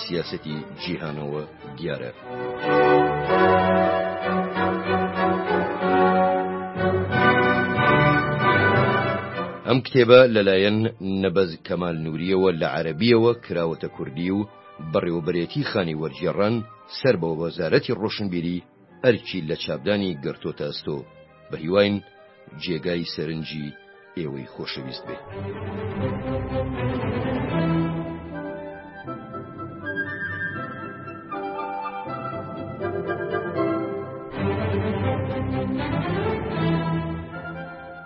سیاسەتی جیهانەوە دیارە. ئەم کتێبە لەلایەن نەبەز کەمال نووریەوە لە عەربیەوە کراوەتە کوردی و بەڕێوەبرێتی خانی وەرجێڕان سەر بە وەزارەتی ڕۆشنبیری ئەرکی لە چاپدانی گرتۆتە ئەستۆ بە هیواین جێگای سەرنجی ئێوەی خۆشەویست بێ.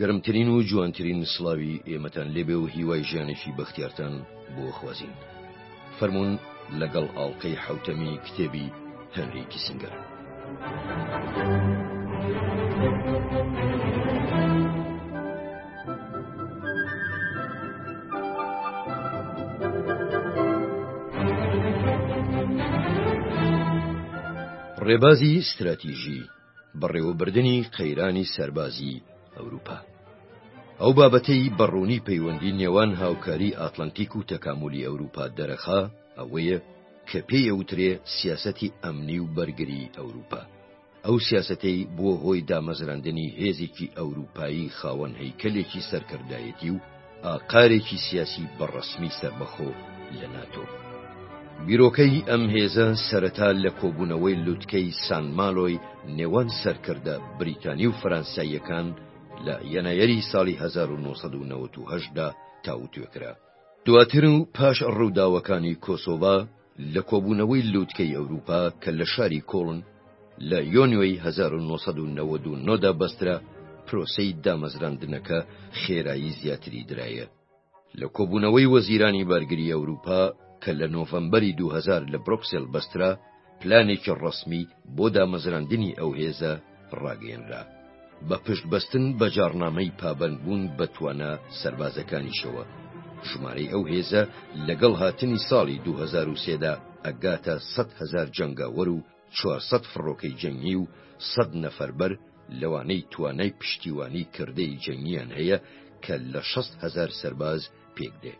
گەرمترین و جوانترین سڵاوی ئێمەتان لێبێ و هیوای ژیانێکی بەختیارتان بۆ خوازین فەرمونون لەگەڵ ئاڵلقەی حوتەمی کتێبی هەنری کیسنگەر. ڕێبازی ستراتیژی بەڕێوەبردنی قەیرانی سەربازیی ئەوروپا. ئەو بابەتەی بە ڕوونی پەیوەندی نێوان هاوکاریی ئاتلەنتیک و تەکامولی ئەوروپا دەرەخا ئەوەیە کە پێی ئەوترێ سیاسەتی ئەمنی و بەرگریی ئەوروپا. ئەو سیاسەتەی بووە هۆی دامەزراندنی هێزێکی ئەوروپایی خاوەن هەیکەلێکی سەرکردایەتی و ئاقارێکی سیاسی بە ڕەسمی سەربەخۆ لە ناتۆ. بیرۆکەی ئەم هێزە سەرەتا لە کۆبوونەوەی لوتکەی سان مالۆی نێوان سەرکردە بریتانی و فەرەنساییەکان لە یەنایەری ساڵی 1998 دا تاوتوێ کرا. دواتر و پاش ڕووداوەکانی کۆسۆڤا، لە کۆبوونەوەی لووتکەی ئەوروپا کە لە شاری کۆڵن لە یۆنیۆی هەزار و نۆ سەد و نەوەد و نۆ دا بەسترا، پرۆسەی دامەزراندنەکە خێرایی زیاتری درایە. لە کۆبوونەوەی وەزیرانی بەرگری ئەوروپا کە لە نۆڤەمبەری دوو هەزار لە برۆکسێل بەسترا، پلانێکی ڕەسمی بۆ دامەزراندنی ئەو هێزە، ڕاگەیەنرا. بە پشت بەستن بە جاڕنامەی پابەندبوون بە توانا سەربازەکانیشەوە، ژمارەی ئەو هێزە لەگەڵ هاتنی ساڵی 2003 دا ئەگاتە سەد هەزار جەنگاوەر و چوار سەد فڕۆکەی جەنگی و سەد نەفەربەر لەوانەی توانای پشتیوانی کردەی جەنگییان هەیە کە لە شەست هەزار سەرباز پێکدێ.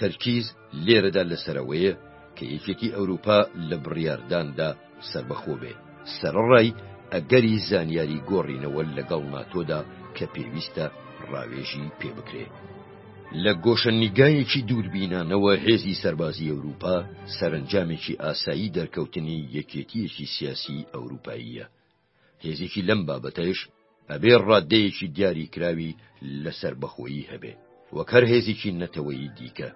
تەرکیز لێرەدا لەسەر ئەوەیە کە یەکێتی ئەوروپا لە بڕیارداندا سەربەخۆ بێ، سەرەڕای ئەگەری زانیاری گۆڕینەوە لەگەڵ ناتۆدا کە پێویستە ڕاوێژی پێ بکرێ. لە گۆشەنیگایەکی دووربینانەوە هێزی سەربازی ئەوروپا سەرەنجامێکی ئاسایی دەرکەوتنی یەکێتییەکی سیاسی ئەوروپاییە. هێزێکی لەم بابەتەیش ئەبێ ڕاددەیەکی دیاری کراوی لە سەربەخۆیی هەبێ وەک هەر هێزێکی نەتەوەیی دیکە،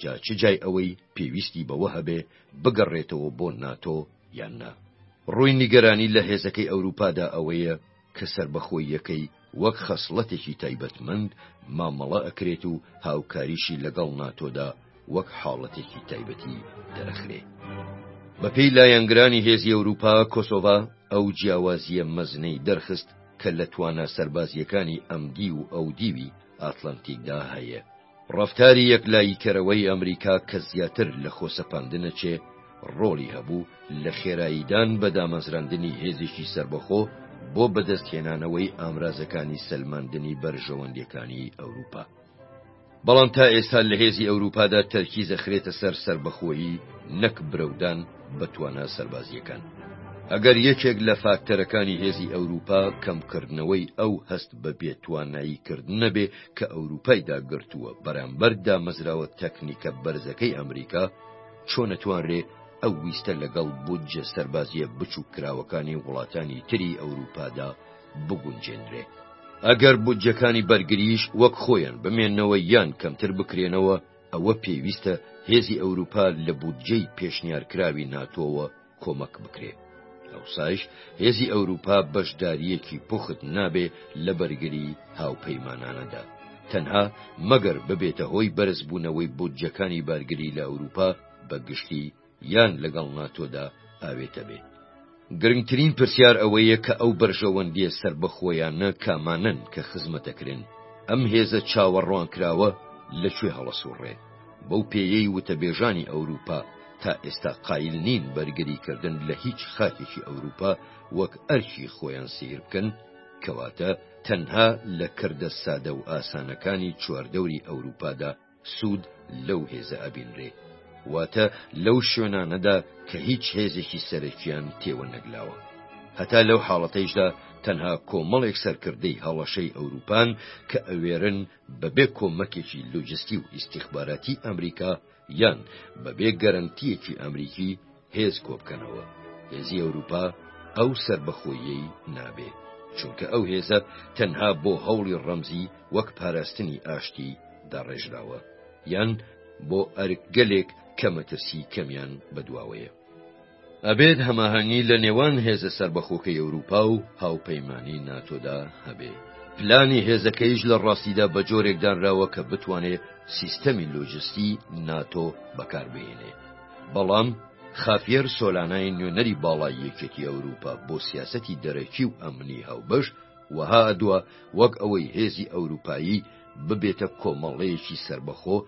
جا چ جای ئەوەی پێویستی بەوە هەبێ بگەڕێتەوە بۆ ناتۆ یان نا. ڕووی نیگەرانی لە هێزەکەی ئەوروپادا ئەوەیە کە سەربەخۆییەکەی وەک خەسڵەتێکی تایبەتمەند مامەڵە ئەکرێت و هاوکاریشی لەگەڵ ناتۆدا وەک حاڵەتێکی تایبەتی دەرەخرێ. بەپێی لایەنگرانی هێزی ئەوروپا، کۆسۆڤا ئەو جیاوازییە مەزنەی دەرخست کە لە توانا سەربازییەکانی ئەم دیو و ئەو دیوی ئاتلەنتیکدا هەیە. ڕەفتاری یەکلاییکەرەوەی ئەمریکا کە زیاتر لە خۆسەپاندن ئەچێ، ڕۆڵی هەبوو لە خێراییدان بە دامەزراندنی هێزێکی سەربەخۆ بۆ بەدەستهێنانەوەی ئامرازەکانی سەلماندنی بەرژەوەندییەکانی ئەوروپا. بەڵام تا ئێستا لە هێزی ئەوروپادا تەرکیز ئەخرێتە سەر سەربەخۆیی نەک برەودان بە توانا سەربازییەکان. ئەگەر یەکێک لە فاکتەرەکانی هێزی ئەوروپا کەمکردنەوەی ئەو هەست بە بێ تواناییکردنە بێ، کە ئەوروپای داگرتووە بەرامبەر دامەزراوە تەکنیکە بەرزەکەی ئەمریکا چۆن نەتوانرێ ئەو ویستە لەگەڵ بودجە سەربازیە بچووک کراوەکانی وڵاتانی تری ئەوروپادا بگونجێنرێ. ئەگەر بودجەکانی بەرگریش وەک خۆیان بمێنەوە یان کەمتر بکرێنەوە ئەوە پێویستە هێزی ئەوروپا لە بودجەی پێشنیارکراوی ناتۆوە کۆمەک بکرێ. ئەوسایش هێزی ئەوروپا بەشداریەکی پوخت نابێ لە بەرگری هاوپەیمانانەدا. تەنها مەگەر ببێتە هۆی بەرزبوونەوەی بودجەکانی بارگری لە ئەوروپا بە گشتی یان لەگەڵ ناتۆدا ئاوێتە بێ. گرنگترین پرسیار ئەوەیە کە ئەو بەرژەوەندیە سەربەخۆیانە کامانەن کە خزمەتەکرێن؟ ئەم هێزە چاوەڕوانکراوە لە کوێ هەڵەسوڕێ؟ بەو پێیەی وتەبێژانی ئەوروپا تا ئێستا قایل نین بەرگریکردن لە هیچ خاکێکی ئەوروپا وەک ئەرکی خۆیان سەیر بکەن، کەواتە تەنها لە کردە سادە و ئاسانەکانی چواردەوری ئەوروپادا سوود لەو هێزە ئەبینرێ، واتە لەو شوێنانەدا کە هیچ هێزێکی سەرەکییان تێوە نەگلاوە. هەتا لەو حاڵەتەیشدا تەنها کۆمەڵێک سەرکردەی هەڵەشەی ئەوروپان کە ئەوێرن بەبێ کۆمەکێکی لۆجستی و ئیستیخباراتی ئەمریکا یان بەبێ گەرەنتییەکی ئەمریکی هێز کۆبکەنەوە، هێزی ئەوروپا ئەو سەربەخۆییەی نابێ، چونکە ئەو هێزە تەنها بۆ هەوڵی ڕەمزی وەک پاراستنی ئاشتی داڕێژراوە، یان بۆ ئەرکگەلێک کە مەترسی کەمیان بەدواوەیە. ئەبێت هەماهەنگی لە نێوان هێزە سەربەخۆکەی ئەوروپا و هاوپەیمانانی ناتۆدا هەبێت. پلانی هێزەکەیش لە ڕاستیدا بە جۆرێک دانراوە کە بتوانێت سیستەمی لۆجستی ناتۆ بەکاربهێنێ. بەڵام خافیەر سۆلانای نوێنەری باڵای یەکێتی ئەوروپا بۆ سیاسەتی دەرەکی و ئەمنی هاوبەش وەها ئەدوا وەک ئەوەی هێزی ئەوروپایی ببێتە کۆمەڵەیەکی سەربەخۆ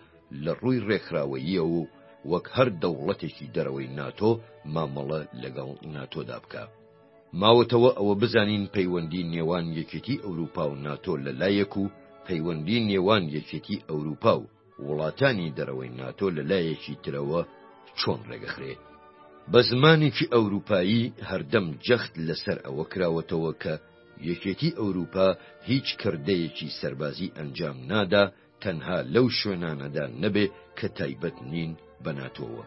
لە ڕووی ڕێکخراوەییەوە وەک هەر دەوڵەتێکی دەرەوەی ناتۆ مامەڵە لەگەڵ ناتۆدا بکا. ماوەتەوە ئەوە بزانین پەیوەندی نێوان یەکێتی ئەوروپا و ناتۆ لە لایەک و پەیوەندی نێوان یەکێتی ئەوروپا و وڵاتانی دەرەوەی ناتۆ لە لایەکی ترەوە چۆن ڕێگەخرێ. بە زمانێکی ئەوروپایی هەردەم جەخت لە سەر ئەوە کراوەتەوە کە یەکێتی ئەوروپا هیچ کردەیەکی سەربازی ئەنجام نادا تەنها لەو شوێنانەدا نەبێ کە تایبەت نین بە ناتۆوە.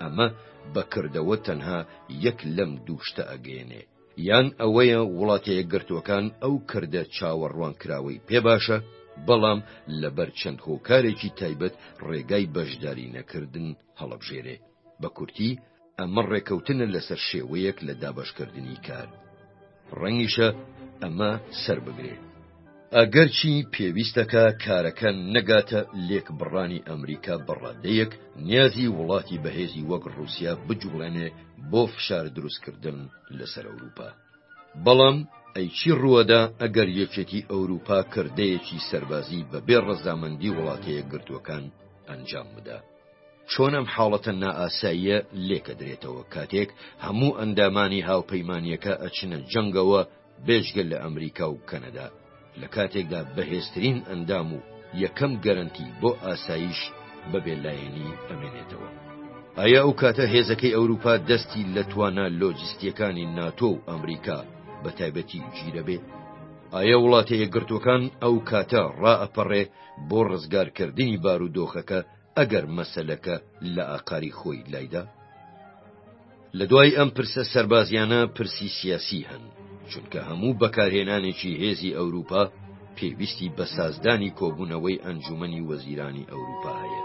ئەمە بە کردەوە تەنها یەک لەم دوو شتە ئەگەیەنێ، یان ئەوەیە وڵاتەیەکگرتووەکان ئەو کردە چاوەڕوانکراوەی پێ باشە، بەڵام لەبەر چەند هۆکارێکی تایبەت ڕێگای بەشداری نەکردن هەڵەبژێرێ. بە کورتی ئەمە ڕێکەوتنە لەسەر شێوەیەک لە دابەشکردنی کار. ڕەنگیشە ئەمە سەربگرێ. ئەگەرچی پێویستەکە کارەکە نەگاتە لێکبڕانی ئەمریکا بە ڕادەیەک نیازی وڵاتی بەهێزی وەک ڕووسیا بجوڵێنێ بۆ فشار دروستکردن لەسەر ئەوروپا. بەڵام ئەی چی ڕووەدا ئەگەر یەکێتی ئەوروپا کردەیەکی سەربازی بەبێ ڕەزامەندی وڵاتە یەکگرتووەکان ئەنجام بدا؟ چۆن ئەم حاڵەتە نائاساییە لێکەدرێتەوە کاتێک هەموو ئەندامانی هاوپەیمانیەکە ئەچنە جەنگەوە بێجگە لە ئەمریکا و کەنەدا لە کاتێکدا بەهێزترین ئەندام و یەکەم گەرنتی بۆ ئاساییش بە بێلایەنی ئەمێنێتەوە. ئایا ئەو کاتە هێزەکەی ئەوروپا دەستی لە توانا لۆجستیەکانی ناتۆ و ئەمریکا بە تایبەتی گیرەبێ؟ ئایا وڵاتە یەکگرتوەکان ئەو کاتە ڕائەپەڕێ بۆ ڕزگارکردنی بارودۆخەکە ئەگەر مەسەلەکە لە ئاقاری خۆی لایدا؟ لە دوای ئەم پرسە سەربازیانە پرسی سیاسی هەن، چونکە هەموو بەکارهێنانێکی هێزی ئەوروپا پێویستی بە سازدانی کۆبوونەوەی ئەنجومەنی وەزیرانی ئەوروپا هەیە.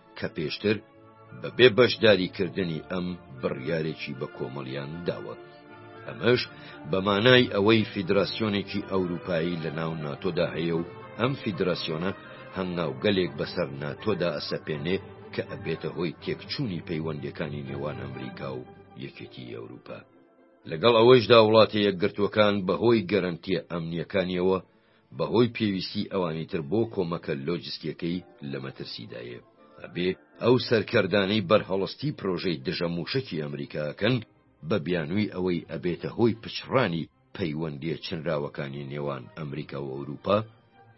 کە پێشتر بەبێ بەشداریکردنی ئەم بڕیارێکی بە کۆمەڵیان داوە. ئەمەش بە مانای ئەوەی فیدراسیۆنێکی ئەوروپایی لە ناو ناتۆدا هەیە و ئەم فیدراسیۆنە هەنگاوگەلێک بەسەر ناتۆدا ئەسەپێنێ کە ئەبێتە هۆی تێکچوونی پەیوەندەکانی نێوان ئەمریکا و یەکێتی ئەوروپا. لەگەڵ ئەوەیشدا وڵاتە یەکگرتووەکان بەهۆی گەرەنتییە ئەمنییەکانیەوە بەهۆی پێویستی ئەوانی تر بۆ کۆمەکە لۆجستیەکەی لە مەترسیدایە، ئەبێ ئەو سەرکەردانەی بەرهەڵستی پرۆژەی دژە موشەکی ئەمریکا ئەکەن بە بیانوی ئەوەی ئەبێتە هۆی پچڕانی پەیوەندیە چنراوەکانی نێوان ئەمریکا و ئەوروپا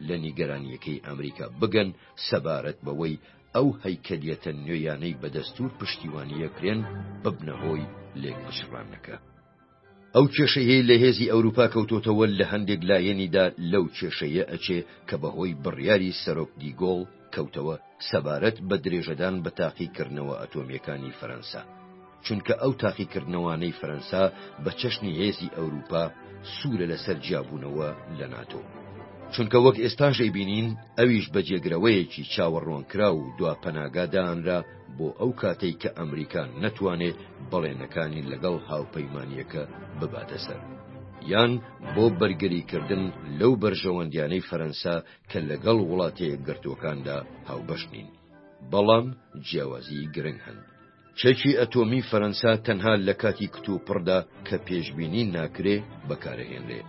لە نیگەرانیەکەی ئەمریکا بگەن سەبارەت بەوەی ئەو هەیکەلیەتە نوێیانەی بە دەستور پشتیوانی ئەکرێن ببنە هۆی لێکپچڕانەکە. ئەو کێشەیەی لە هێزی ئەوروپا کەوتۆتەوە لە هەندێک لایەنیدا لەو کێشەیە ئەچێ کە بە هۆی بڕیاری سەرۆک دیگۆڵ کەوتەوە سەبارەت بە درێژەدان بە تاقی کردنەوە ئەتۆمیەکانی فەرەنسا چونکە ئەو تاقی کردنەوانەی فەرەنسا بە چەشنی هێزی ئەوروپا سوورە لەسەر جیابوونەوە لە ناتۆ. چونکە وەک ئێستاش ئەیبینین ئەویش بە جێگرەوەیەکی چاوەڕوانکراو و دوا پەناگا دانرا بۆ ئەو کاتەی کە ئەمریکا نەتوانێ بەڵێنەکانی لەگەڵ هاوپەیمانییەکە بباتە سەر، یان بۆ بەرگریکردن لەو بەرژەوەندیانەی فەرەنسا کە لەگەڵ وڵاتەیەکگرتووەکاندا هاوبەش نین. بەڵام جیاوازیی گرنگ هەن. چەکی ئەتۆمی فەرەنسا تەنها لە کاتی کتوپڕدا کە پێشبینی ناکرێ بەکارەهێنرێ.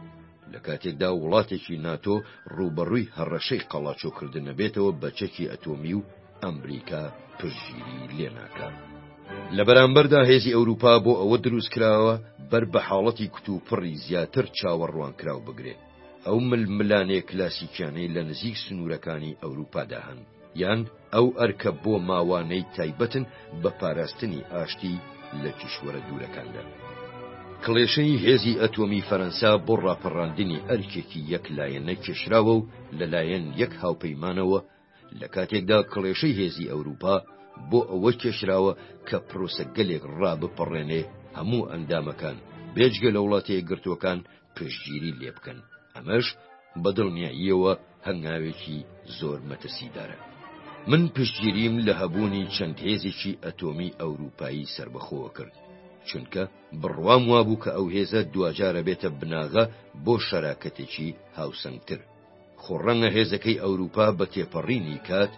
لە کاتێکدا وڵاتێکی ناتۆ ڕووبەڕووی هەڕەشەی قەڵاچۆکردن ئەبێتەوە بە چەکی ئەتۆمی و ئەمریکا پشتگیری لێ ناکات. لە بەرامبەردا هێزی ئەوروپا بۆ ئەوە دروستکراوە بەر بە حاڵەتی کوتوپڕی زیاتر چاوەڕوانکراو بگرێت ئەو ململانێ کلاسیکیانەی لە نزیک سنوورەکانی ئەوروپادا هەن. یان ئەو ئەرکە بۆ ماوانەی تایبەتن بە پاراستنی ئاشتی لە کیشوەرە دوورەکاندا. کڵێشەی هێزی ئەتۆمی فەرەنسا بۆ ڕاپەڕاندنی ئەرکێکی یەک لایەنە کێشراوە و لەلایەن یەک هاوپەیمانەوە، لە کاتێکدا کڵێشەی هێزی ئەوروپا بۆ ئەوە کێشراوە کە پرۆسەگەلێک ڕابپەڕێنێ هەموو ئەندامەکان، بێجگە لە وڵاتە یەکگرتووەکان پشتگیری لێ بکەن، ئەمەش بە دڵنیاییەوە هەنگاوێکی زۆر مەترسیدارە. من پشتگیریم لە هەبوونی چەند هێزێکی ئەتۆمیی ئەورووپایی سەربەخۆوە کرد، چونکە بڕوام وابوو کە ئەو هێزە دواجارە بێتە بناغە بۆ شەراکەتێکی هاوسەنگتر. خۆ ڕەنگە هێزەکەی ئەوروپا بە تێپەڕینی کات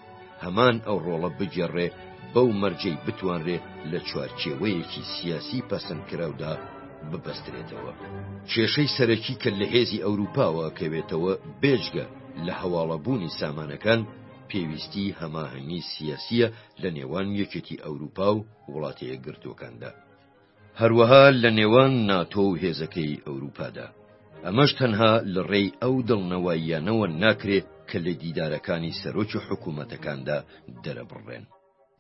هەمان ئەو ڕۆڵە بگێڕێ بەو مەرجەی بتوانرێ لە چوارچێوەیەکی سیاسی پەسەندکراودا ببەسترێتەوە. کێشەی سەرەکی کە لە هێزی ئەوروپاوە کەوێتەوە بێجگە لە هەواڵەبوونی سامانەکان، پێویستی هەماهەنگی سیاسییە لە نێوان یەکێتی ئەوروپا و وڵاتە یەکگرتووەکاندا. هەروەها لە نێوان ناتۆ و هێزەکەی ئەوروپادا. ئەمەش تەنها لە ڕێی ئەو دڵنەواییانەوە ناکرێ کە لە دیدارەکانی سەرۆکی حکوومەتەکاندا دەرەبڕرێن.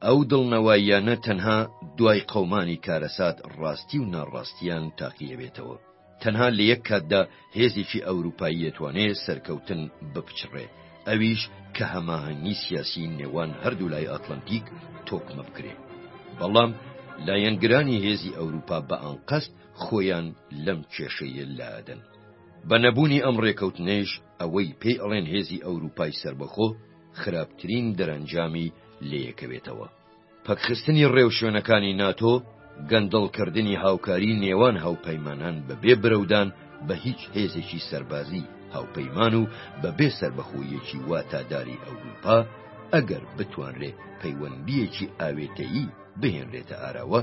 ئەو دڵنەواییانە تەنها دوای قەومانی کارەسات ڕاستی و ناڕاستییان تاقیەوێتەوە. تەنها لە یەک کاتدا هێزێکی ئەوروپایی ئەتوانێ سەرکەوتن بپچڕێ، ئەویش کە هەماهەنگی سیاسیی نێوان هەردوو لای ئاتلەنتیک تۆکمە بکرێ. بەڵام لایەنگرانی هێزی ئەوروپا بە ئانقەست خۆیان لەم کێشەیە لادەن. بە نەبوونی ئەم ڕێکەوتنەیش ئەوەی پێی ئەڵێن هێزی ئەوروپای سەربەخۆ خراپترین دەرەنجامی لێیەکەوێتەوە. پەکخستنی ڕێوشوێنەکانی ناتۆ، گەندەڵکردنی هاوکاری نێوان هاوپەیمانان بەبێ برەودان بە هیچ هێزێکی سەربازی هاوپەیمان و بەبێ سەربەخۆییەکی واتاداری ئەوروپا، ئەگەر بتوانرێ پەیوەندییەکی ئاوێتەیی بهێنرێتە ئاراوە،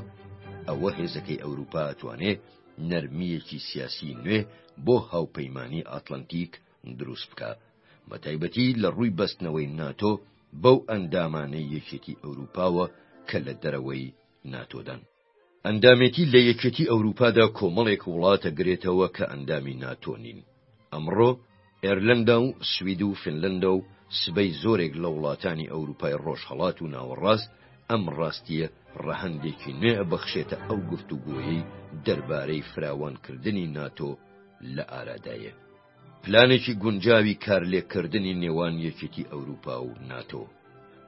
ئەوە هێزەکەی ئەوروپا ئەتوانێ نەرمییەکی سیاسی نوێ بۆ هاوپەیمانی ئاتلەنتیک دروست بکا بە تایبەتی لە ڕووی بەستنەوەی ناتۆ بەو ئەندامانەی یەکێتی ئەوروپاوە کە لە دەرەوەی ناتۆدان. ئەندامێتی لە یەکێتی ئەوروپادا کۆمەڵێک وڵاتە گرێتەوە کە ئەندامی ناتۆ نین. ئەمڕۆ ئێرلەندا و سوید و فنلەندا و سبەی زۆرێک لە وڵاتانی ئەوروپای ڕۆژهەڵات و ناوەڕاست ئەم ڕاستییە ڕەهەندێکی نوێ ئەبەخشێتە ئەو گفتوگۆیەی دەربارەی فراوانکردنی ناتۆ لە ئارادایە پلانێکی گونجاوی کارلێکردنی نێوان یەکێتی ئەوروپا و ناتۆ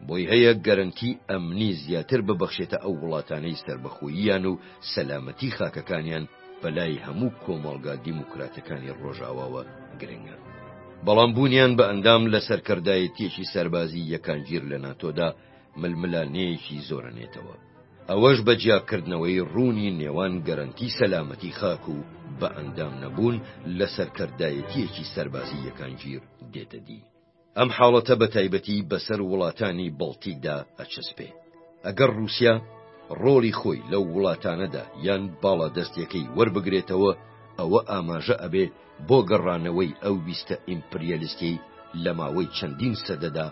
بۆی هەیە گەرنتی ئەمنی زیاتر ببەخشێتە ئەو وڵاتانەی سربەخۆییان و سەلامەتی خاکەکانیان بەلای هەموو کۆمەڵگا دیموکراتەکانی ڕۆژاواوە گرنگە بەڵام بوونیان بە ئەندام لە سەرکردایەتیەکی سەربازی یەکانگیر لە ناتۆدا ململانەیەکی زۆرە نێتەوە ئەوەش بە جیاکردنەوەی ڕوونی نێوان گەرەنتی سەلامەتی خاک و بەئەندام نەبوون لە سەرکەردایەتییەکی سەربازی یەکانگیر دێتە دی. ئەم حاڵەتە بە تایبەتی بەسەر وڵاتانی بەڵتیکدا ئەچەسپێ. ئەگەر ڕووسیا ڕۆڵی خۆی لەو وڵاتانەدا یان باڵادەستیەکەی وەربگرێتەوە، ئەوە ئاماژە ئەبێ بۆ گەڕانەوەی ئەو ویستە ئیمپریالیستیەی لە ماوەی چەندین سەدەدا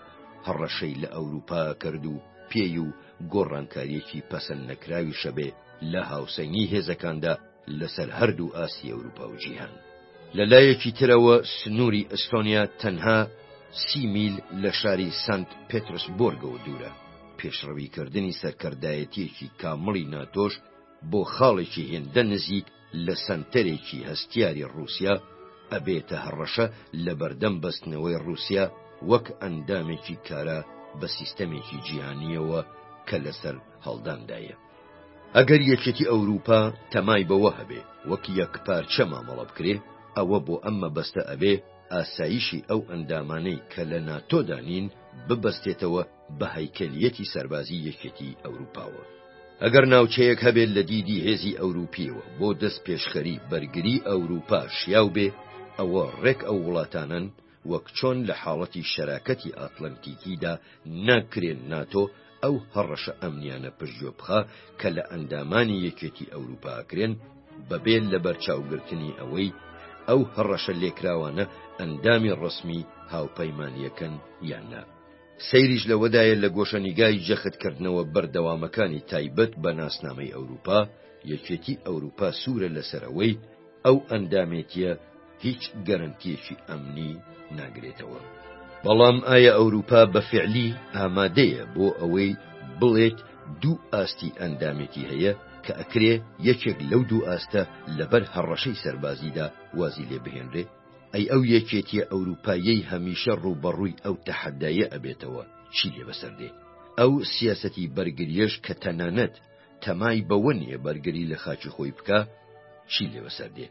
هەڕەشەی لە ئەوروپا ئەکرد و پێی و گۆڕانکارییەکی پەسەند نەکراویشە بێ لە هاوسەنگی هێزەکاندا لەسەر هەردوو ئاستی ئەوروپا و جیهان. لە لایەکی ترەوە سنووری ئەستۆنیا تەنها سی میل لە شاری سانت پێترسبۆرگەوە دوورە، پێشڕەویکردنی سەرکردایەتییەکی کامڵی ناتۆش بۆ خاڵێکی هێندە نزیک لە سەنتەرێکی هەستیاری ڕووسیا ئەبێتە هەڕەشە لە بەردەم بەستنەوەی ڕووسیا وەک ئەندامێکی کارا بە سیستەمێکی جیهانیەوە کە لەسەر هەڵداندایە. ئەگەر یەکێتی ئەوروپا تەمای بەوە هەبێ وەک یەک پارچە مامەڵە بکرێ ئەوە بۆ ئەم مەبەستە ئەبێ ئاسایشی ئەو ئەندامانەی کە لە ناتۆدا نین ببەستێتەوە بە هەیکەلیەتی سەربازی یەکێتی ئەوروپاوە. ئەگەر ناوچەیەک هەبێت لە دیدی هێزی ئەوروپیەوە بۆ دەست پێشخەری بەرگری ئەوروپا شیاو بێ ئەوە ڕێک ئەو وڵاتانەن وەک چۆن لە حاڵەتی شەراکەتی ئاتلەنتیکیدا ناکرێن ناتۆ ئەو هەڕەشە ئەمنیانە پشتگوێ بخا کە لە ئەندامانی یەکێتی ئەوروپا ئەکرێن بەبێ لە بەرچاوگرتنی ئەوەی ئەو هەڕەشە لێکراوانە ئەندامی ڕسمی هاوپەیمانیەکەن یان نا. سەیریش لەوەدایە لە گۆشەنیگای جەختکردنەوە بەردەوامەکانی تایبەت بە ناسنامەی ئەوروپا، یەکێتی ئەوروپا سوورە لەسەر ئەوەی ئەو ئەندامێتییە هیچ گەرەنتییەکی ئەمنی ناگرێتەوە. بەڵام ئایا ئەوروپا بە فیعلی ئامادەیە بۆ ئەوەی بڵێت دوو ئاستی ئەندامێتی هەیە کە ئەکرێ یەکێک لەو دوو ئاستە لەبەر هەڕەشەی سەربازیدا وازی لێ بهێنرێ؟ ئەی ئەو یەکێتیە ئەوروپا یەی هەمیشە ڕووبەڕووی ئەو تەحەدایە ئەبێتەوە چی لێ بەسەر دێ؟ ئەو سیاسەتی بەرگریەش کە تەنانەت تەمای بەوە نیە بەرگری لە خاکی خۆی بکا چی لێ بەسەر دێ؟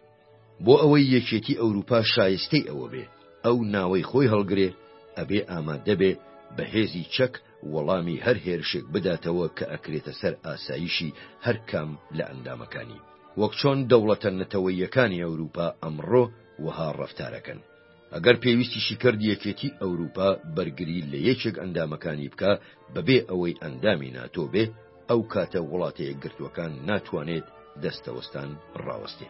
بۆ ئەوەی یەکێتی ئەوروپا شایستەی ئەوە بێ ئەو ناوەی خۆی هەڵگرێ ئەبێ ئامادەبێ بە هێزی چەک وەڵامی هەر هێرشێک بداتەوە کە ئەکرێتە سەر ئاسایشی هەر کام لە ئەندامەکانی. وەک چۆن دەوڵەتە نەتەوەییەکانی ئەوروپا ئەمڕۆ وەها ڕەفتارەکەن. ئەگەر پێویستیشی کرد یەکێتی ئەوروپا بەرگری لە یەکێک ئەندامەکانی بکا بەبێ ئەوەی ئەندامی ناتۆ بێ ئەو کاتە وڵاتە یەکگرتووەکان ناتوانێت دەستەوەستان ڕاوەستێ.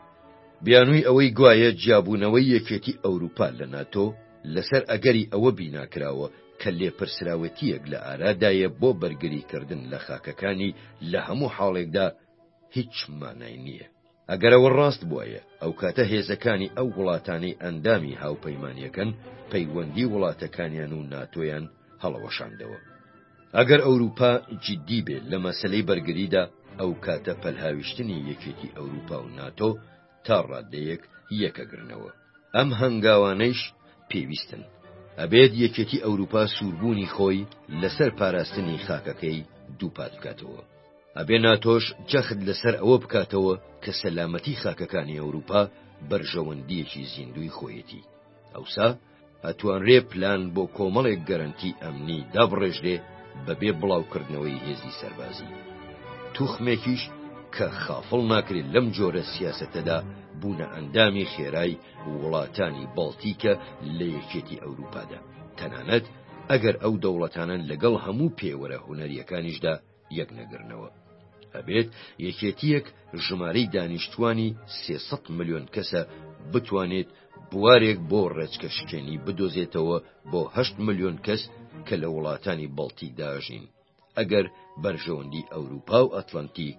بیانووی ئەوەی گوایە جیابوونەوەی یەکێتی ئەوروپا لە ناتۆ لەسەر ئەگەری ئەوە بیناکراوە کە لێپرسراوەتییەک لە ئارادایە بۆ بەرگریکردن لە خاکەکانی لە هەموو حاڵێکدا هیچ مانای نییە. ئەگەر ئەوە ڕاست بوایە، ئەو کاتە هێزەکانی ئەو وڵاتانەی ئەندامی هاوپەیمانییەکەن پەیوەندی وڵاتەکانیان و ناتۆیان هەڵەوەشاندەوە. ئەگەر ئەوروپا جیددی بێت لە مەسەلەی بەرگریدا، ئەو کاتە پەلهاویشتنی یەکێتی ئەوروپا و ناتۆ تا ڕادەیەک یەکەگرنەوە. ئەم هەنگاوانەیش پێویستن. ئەبێت یەکێتی ئەوروپا سووربوونی خۆی لەسەر پاراستنی خاکەکەی دووپات بکاتەوە. ئەبێ ناتۆش جەخت لەسەر ئەوە بکاتەوە کە سەلامەتی خاکەکانی ئەوروپا بەرژەوەندییەکی زیندووی خۆیەتی. ئەوسا ئەتوانرێ پلان بۆ کۆمەڵێک گەرەنتی ئەمنی دابڕێژرێ بەبێ بڵاوکردنەوەی هێزی سەربازی. توخمێکیش کە خافڵ ناکرێت لەم جۆرە سیاسەتەدا بوونە ئەندامی خێرای وڵاتانی باڵتیکە لە یەکێتی ئەوروپادا، تەنانەت ئەگەر ئەو دەوڵەتانە لەگەڵ هەموو پێوەرە هونەرییەکانیشدا یەک نەگرنەوە. ئەبێت یەکێتییەک ژمارەی دانیشتووانی سێ سەد ملیۆن کەسە بتوانێت بوارێک بۆ ڕێچکەشکێنی بدۆزێتەوە بۆ هەشت ملیۆن کەس کە لە وڵاتانی بەڵتیک داژین، ئەگەر بەرژەوەندی ئەورووپا و ئەتڵەنتیک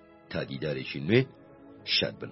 تا دیدارێکی نوێ شاد بن.